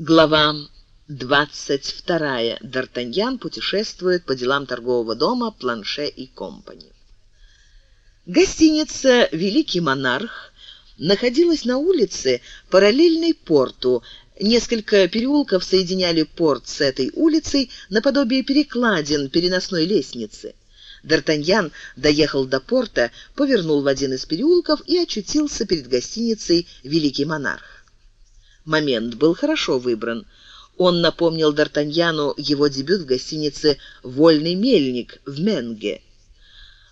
Глава 22. Д'Артаньян путешествует по делам торгового дома Планше и Компани. Гостиница «Великий монарх» находилась на улице, параллельной порту. Несколько переулков соединяли порт с этой улицей наподобие перекладин переносной лестницы. Д'Артаньян доехал до порта, повернул в один из переулков и очутился перед гостиницей «Великий монарх». Момент был хорошо выбран. Он напомнил Д'Артаньяну его дебют в гостинице «Вольный мельник» в Менге.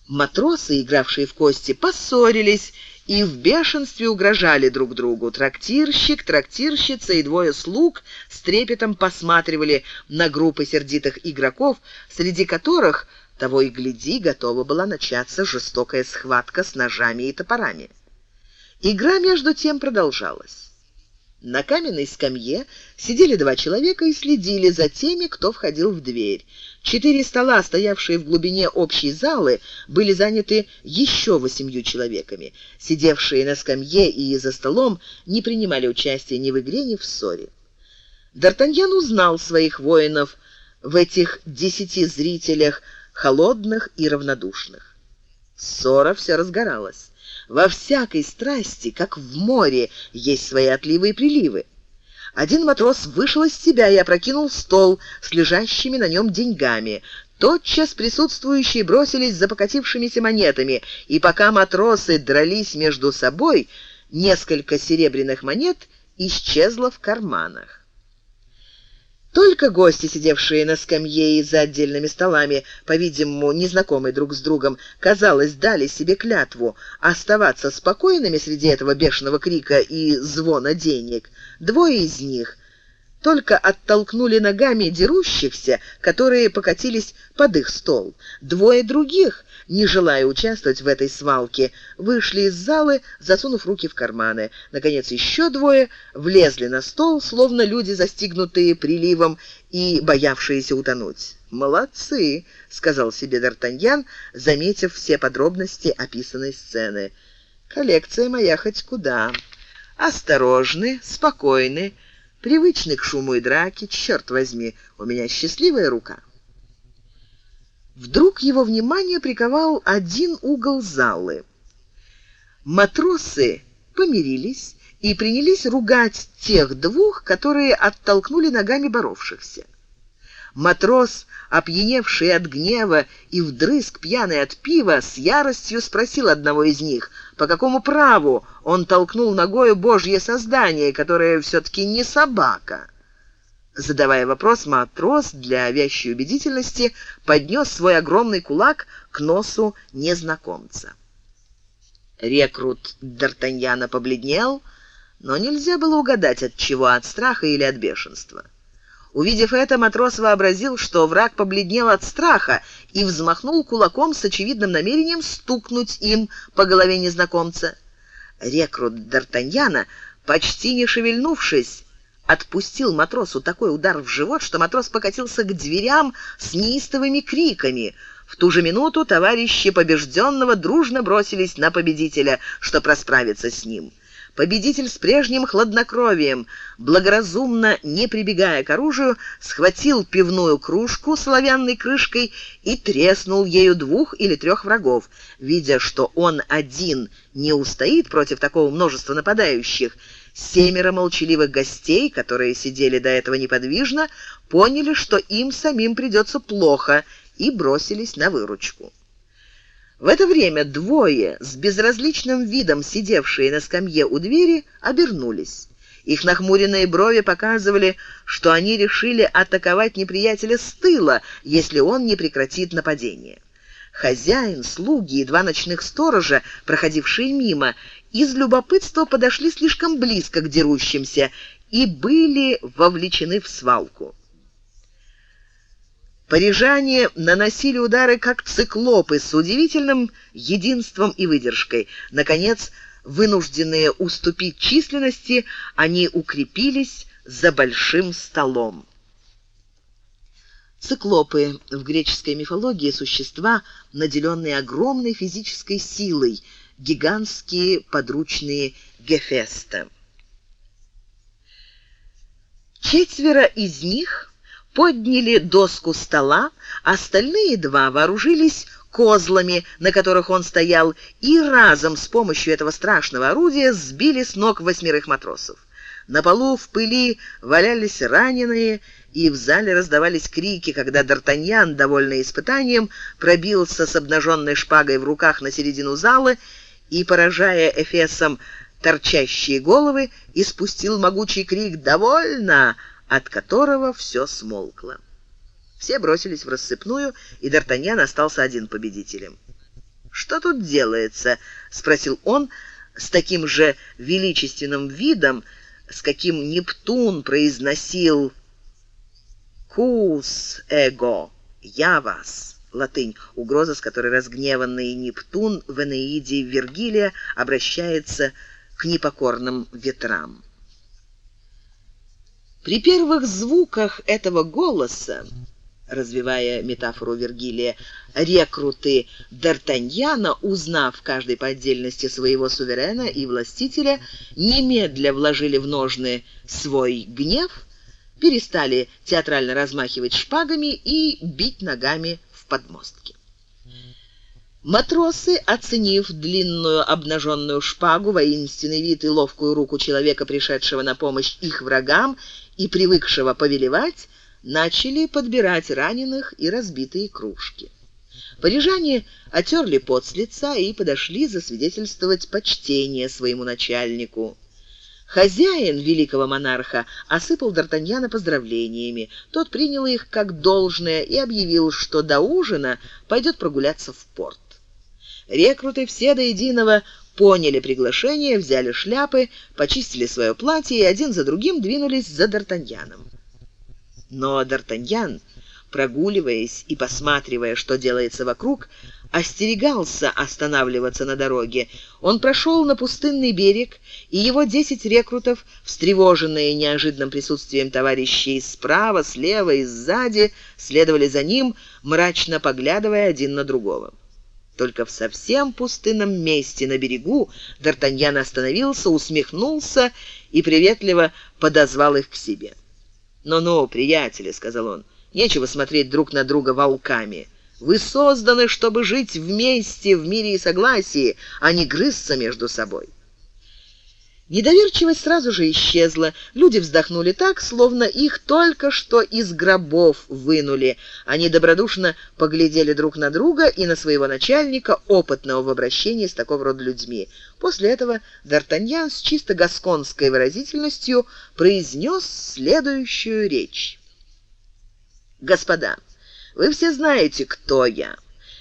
Матросы, игравшие в кости, поссорились и в бешенстве угрожали друг другу. Трактирщик, трактирщица и двое слуг с трепетом посматривали на группы сердитых игроков, среди которых, того и гляди, готова была начаться жестокая схватка с ножами и топорами. Игра между тем продолжалась. На каменной скамье сидели два человека и следили за теми, кто входил в дверь. Четыре стола, стоявшие в глубине общей залы, были заняты еще восемью человеками. Сидевшие на скамье и за столом не принимали участия ни в игре, ни в ссоре. Д'Артаньян узнал своих воинов в этих десяти зрителях, холодных и равнодушных. Ссора все разгоралась. Во всякой страсти, как в море, есть свои отливы и приливы. Один матрос вышел из себя и опрокинул стол с лежащими на нем деньгами. Тотчас присутствующие бросились за покатившимися монетами, и пока матросы дрались между собой, несколько серебряных монет исчезло в карманах. Только гости, сидевшие на скамье и за отдельными столами, по-видимому, незнакомые друг с другом, казалось, дали себе клятву оставаться спокойными среди этого бешеного крика и звона денег. Двое из них только оттолкнули ногами дерущихся, которые покатились под их стол. Двое других не желая участвовать в этой свалке, вышли из залы, засунув руки в карманы. Наконец, еще двое влезли на стол, словно люди, застигнутые приливом и боявшиеся утонуть. «Молодцы!» — сказал себе Д'Артаньян, заметив все подробности описанной сцены. «Коллекция моя хоть куда. Осторожны, спокойны, привычны к шуму и драке. Черт возьми, у меня счастливая рука». Вдруг его внимание приковал один угол залы. Матросы помирились и принялись ругать тех двух, которые оттолкнули ногами боровшихся. Матрос, опьяневший от гнева и вдрызг пьяный от пива, с яростью спросил одного из них, по какому праву он толкнул ногою божье создание, которое все-таки не собака. Задавая вопрос, матрос для вящей убедительности поднес свой огромный кулак к носу незнакомца. Рекрут Д'Артаньяна побледнел, но нельзя было угадать, от чего, от страха или от бешенства. Увидев это, матрос вообразил, что враг побледнел от страха и взмахнул кулаком с очевидным намерением стукнуть им по голове незнакомца. Рекрут Д'Артаньяна, почти не шевельнувшись, отпустил матросу такой удар в живот, что матрос покатился к дверям с неистовыми криками. В ту же минуту товарищи побежденного дружно бросились на победителя, чтобы расправиться с ним. Победитель с прежним хладнокровием, благоразумно не прибегая к оружию, схватил пивную кружку с оловянной крышкой и треснул ею двух или трех врагов. Видя, что он один не устоит против такого множества нападающих, Семеро молчаливых гостей, которые сидели до этого неподвижно, поняли, что им самим придется плохо, и бросились на выручку. В это время двое, с безразличным видом сидевшие на скамье у двери, обернулись. Их нахмуренные брови показывали, что они решили атаковать неприятеля с тыла, если он не прекратит нападение. Хозяин, слуги и два ночных сторожа, проходившие мимо, из любопытства подошли слишком близко к дерущимся и были вовлечены в свалку. Парижане наносили удары как циклопы с удивительным единством и выдержкой. Наконец, вынужденные уступить численности, они укрепились за большим столом. Циклопы в греческой мифологии существа, наделенные огромной физической силой – гигантские подручные Гефеста. Четверо из них подняли доску стола, остальные два вооружились козлами, на которых он стоял, и разом с помощью этого страшного орудия сбили с ног восьмерых матросов. На полу в пыли валялись раненые, и в зале раздавались крики, когда Д'Артаньян, довольный испытанием, пробился с обнаженной шпагой в руках на середину зала и, поражая Эфесом торчащие головы, испустил могучий крик «Довольно!», от которого все смолкло. Все бросились в рассыпную, и Д'Артаньян остался один победителем. «Что тут делается?» — спросил он с таким же величественным видом, с каким Нептун произносил «Кус эго» — «Я вас» латынь, угроза, с которой разгневанный Нептун в Энеиде Вергилия обращается к непокорным ветрам. При первых звуках этого голоса, развивая метафору Вергилия, рекруты Д'Артаньяна, узнав каждый по отдельности своего суверена и властителя, немедля вложили в ножны свой гнев, перестали театрально размахивать шпагами и бить ногами в подмостки. Матросы, оценив длинную обнаженную шпагу, воинственный вид и ловкую руку человека, пришедшего на помощь их врагам и привыкшего повелевать, начали подбирать раненых и разбитые кружки. Парижане отерли пот с лица и подошли засвидетельствовать почтение своему начальнику. Хозяин великого монарха осыпал Д'Артаньяна поздравлениями. Тот принял их как должное и объявил, что до ужина пойдет прогуляться в порт. Рекруты все до единого поняли приглашение, взяли шляпы, почистили свое платье и один за другим двинулись за Д'Артаньяном. Но Д'Артаньян, прогуливаясь и посматривая, что делается вокруг, остерегался останавливаться на дороге. Он прошел на пустынный берег, и его десять рекрутов, встревоженные неожиданным присутствием товарищей справа, слева и сзади, следовали за ним, мрачно поглядывая один на другого. Только в совсем пустынном месте на берегу Д'Артаньян остановился, усмехнулся и приветливо подозвал их к себе. «Ну-ну, приятели», — сказал он, — «нечего смотреть друг на друга волками. Вы созданы, чтобы жить вместе в мире и согласии, а не грызться между собой». Недоверчивость сразу же исчезла. Люди вздохнули так, словно их только что из гробов вынули. Они добродушно поглядели друг на друга и на своего начальника, опытного в обращении с такого рода людьми. После этого Д'Артаньян с чисто гасконской выразительностью произнес следующую речь. «Господа, вы все знаете, кто я».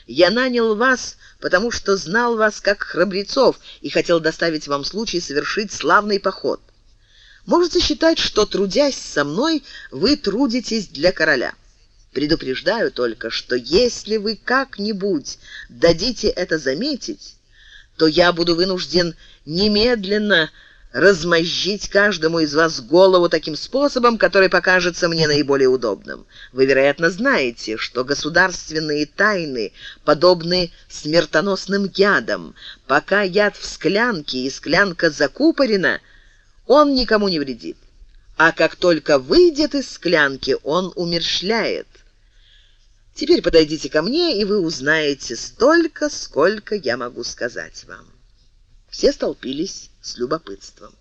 Я нанял вас, потому что знал вас как храбрецов и хотел доставить вам случай совершить славный поход. Можете считать, что, трудясь со мной, вы трудитесь для короля. Предупреждаю только, что если вы как-нибудь дадите это заметить, то я буду вынужден немедленно размозжить каждому из вас голову таким способом, который покажется мне наиболее удобным. Вы, вероятно, знаете, что государственные тайны подобны смертоносным ядам. Пока яд в склянке и склянка закупорена, он никому не вредит. А как только выйдет из склянки, он умерщвляет. Теперь подойдите ко мне, и вы узнаете столько, сколько я могу сказать вам. Все столпились с любопытством.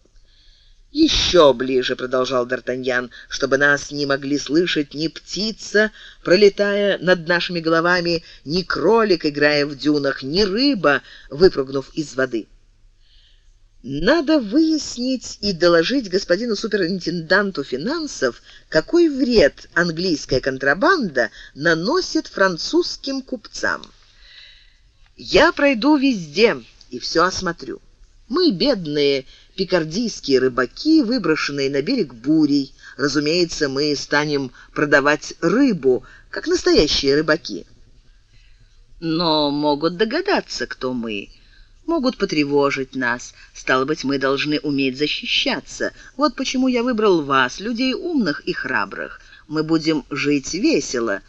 «Еще ближе», — продолжал Д'Артаньян, — «чтобы нас не могли слышать ни птица, пролетая над нашими головами, ни кролик, играя в дюнах, ни рыба, выпрыгнув из воды». Надо выяснить и доложить господину суперинтенданту финансов, какой вред английская контрабанда наносит французским купцам. Я пройду везде и все осмотрю. Мы, бедные пикардийские рыбаки, выброшенные на берег бурей, разумеется, мы станем продавать рыбу, как настоящие рыбаки. Но могут догадаться, кто мы, могут потревожить нас. Стало быть, мы должны уметь защищаться. Вот почему я выбрал вас, людей умных и храбрых. Мы будем жить весело,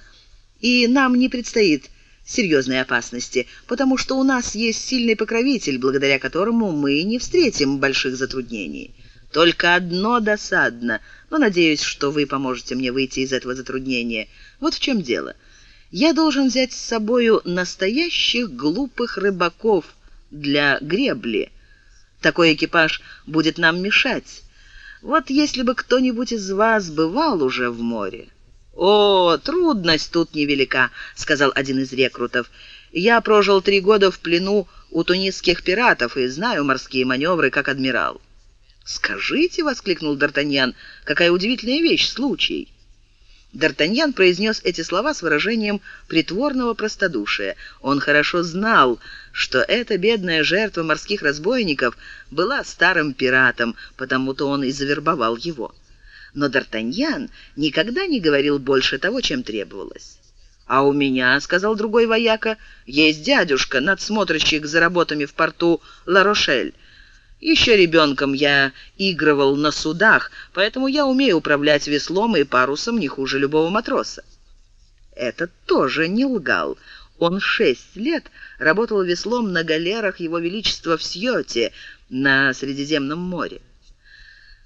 и нам не предстоит серьезной опасности, потому что у нас есть сильный покровитель, благодаря которому мы не встретим больших затруднений. Только одно досадно. но надеюсь, что вы поможете мне выйти из этого затруднения. Вот в чем дело. Я должен взять с собою настоящих глупых рыбаков для гребли. Такой экипаж будет нам мешать. Вот если бы кто-нибудь из вас бывал уже в море. «О, трудность тут невелика», — сказал один из рекрутов. «Я прожил три года в плену у тунисских пиратов и знаю морские маневры как адмирал». «Скажите», — воскликнул Д'Артаньян, — «какая удивительная вещь, случай». Д'Артаньян произнес эти слова с выражением притворного простодушия. Он хорошо знал, что эта бедная жертва морских разбойников была старым пиратом, потому-то он и завербовал его но Д'Артаньян никогда не говорил больше того, чем требовалось. «А у меня, — сказал другой вояка, — есть дядюшка, надсмотрщик за работами в порту Ла-Рошель. Еще ребенком я игрывал на судах, поэтому я умею управлять веслом и парусом не хуже любого матроса». Этот тоже не лгал. Он шесть лет работал веслом на галерах Его Величества в Сьоте на Средиземном море.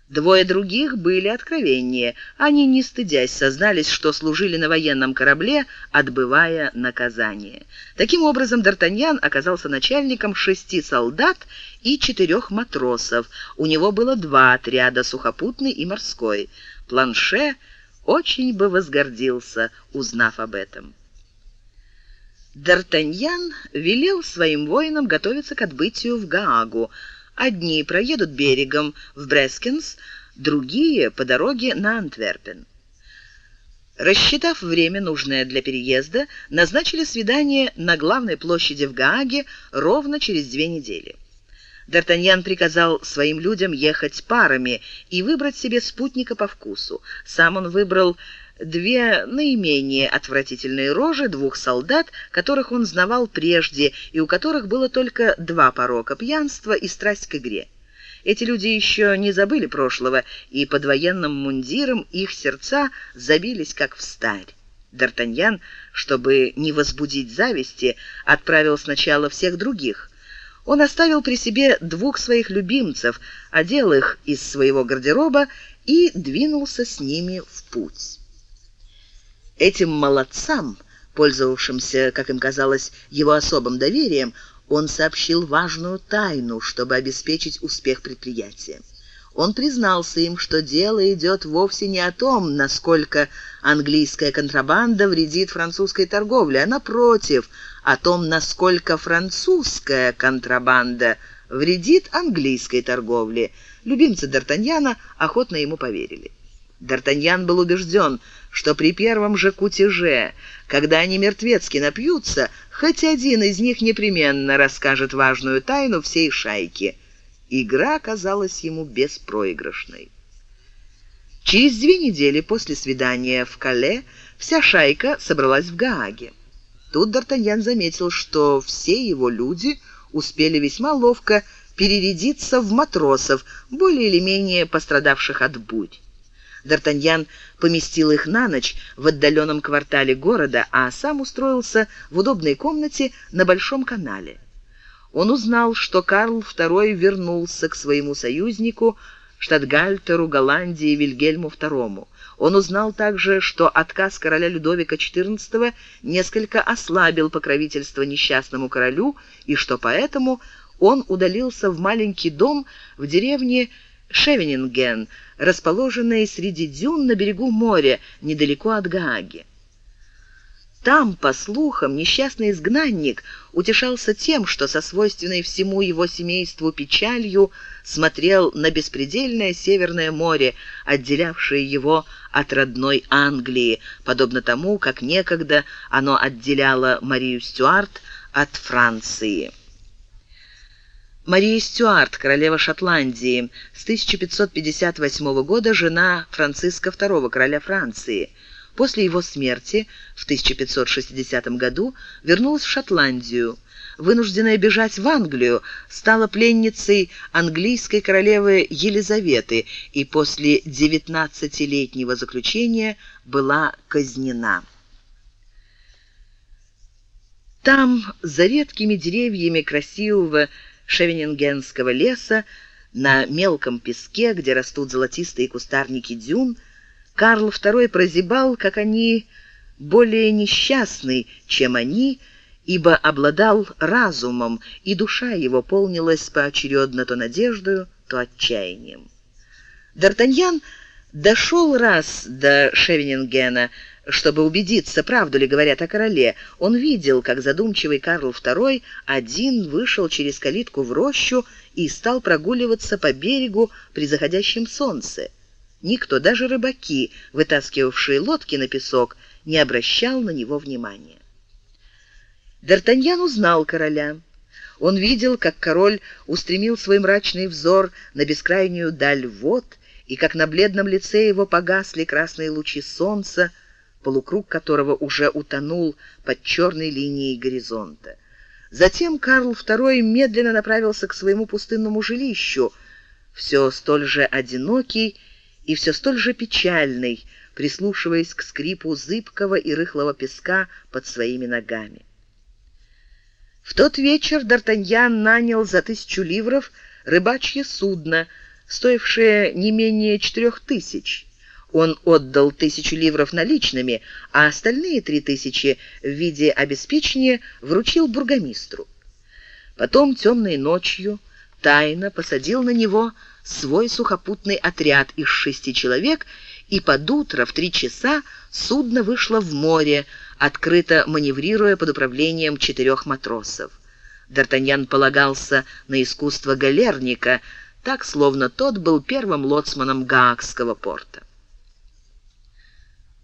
Двое других были откровеннее. Они, не стыдясь, сознались, что служили на военном корабле, отбывая наказание. Таким образом, Д'Артаньян оказался начальником шести солдат и четырех матросов. У него было два отряда, сухопутный и морской. Планше очень бы возгордился, узнав об этом. Д'Артаньян велел своим воинам готовиться к отбытию в Гаагу, Одни проедут берегом в Брескинс, другие по дороге на Антверпен. Рассчитав время, нужное для переезда, назначили свидание на главной площади в Гааге ровно через две недели. Д'Артаньян приказал своим людям ехать парами и выбрать себе спутника по вкусу. Сам он выбрал две наименее отвратительные рожи двух солдат, которых он знавал прежде и у которых было только два порока – пьянство и страсть к игре. Эти люди еще не забыли прошлого, и под военным мундиром их сердца забились, как в старь. Д'Артаньян, чтобы не возбудить зависти, отправил сначала всех других. Он оставил при себе двух своих любимцев, одел их из своего гардероба и двинулся с ними в путь. Этим молодцам, пользовавшимся, как им казалось, его особым доверием, он сообщил важную тайну, чтобы обеспечить успех предприятия. Он признался им, что дело идет вовсе не о том, насколько английская контрабанда вредит французской торговле, а напротив, о том, насколько французская контрабанда вредит английской торговле. Любимцы Д'Артаньяна охотно ему поверили. Д'Артаньян был убежден, что при первом же кутеже, когда они мертвецки напьются, хоть один из них непременно расскажет важную тайну всей шайки. Игра казалась ему беспроигрышной. Через две недели после свидания в Кале вся шайка собралась в Гааге. Тут Д'Артаньян заметил, что все его люди успели весьма ловко перерядиться в матросов, более или менее пострадавших от бурь. Д'Артаньян поместил их на ночь в отдаленном квартале города, а сам устроился в удобной комнате на Большом канале. Он узнал, что Карл II вернулся к своему союзнику, штатгальтеру Голландии Вильгельму II. Он узнал также, что отказ короля Людовика XIV несколько ослабил покровительство несчастному королю и что поэтому он удалился в маленький дом в деревне Шевенинген, расположенной среди дюн на берегу моря, недалеко от Гааги. Там, по слухам, несчастный изгнанник утешался тем, что со свойственной всему его семейству печалью смотрел на беспредельное Северное море, отделявшее его от родной Англии, подобно тому, как некогда оно отделяло Марию Стюарт от Франции. Мария Стюарт, королева Шотландии, с 1558 года жена Франциска II, короля Франции. После его смерти в 1560 году вернулась в Шотландию. Вынужденная бежать в Англию, стала пленницей английской королевы Елизаветы и после 19-летнего заключения была казнена. Там, за редкими деревьями красивого Шевенингенского леса На мелком песке, где растут золотистые кустарники дюн, Карл II прозябал, как они, более несчастный, чем они, ибо обладал разумом, и душа его полнилась поочередно то надеждою, то отчаянием. Д'Артаньян дошел раз до Шевенингена, чтобы убедиться, правду ли говорят о короле. Он видел, как задумчивый Карл II один вышел через калитку в рощу и стал прогуливаться по берегу при заходящем солнце. Никто, даже рыбаки, вытаскивавшие лодки на песок, не обращал на него внимания. Д'Артаньян узнал короля. Он видел, как король устремил свой мрачный взор на бескрайнюю даль вод, и как на бледном лице его погасли красные лучи солнца, полукруг которого уже утонул под черной линией горизонта. Затем Карл II медленно направился к своему пустынному жилищу, все столь же одинокий и все столь же печальный, прислушиваясь к скрипу зыбкого и рыхлого песка под своими ногами. В тот вечер Д'Артаньян нанял за тысячу ливров рыбачье судно, стоившее не менее четырех тысяч. Он отдал тысячу ливров наличными, а остальные три тысячи в виде обеспечения вручил бургомистру. Потом темной ночью тайно посадил на него свой сухопутный отряд из шести человек, и под утро в три часа судно вышло в море, открыто маневрируя под управлением четырех матросов. Д'Артаньян полагался на искусство галерника, так, словно тот был первым лоцманом Гаагского порта.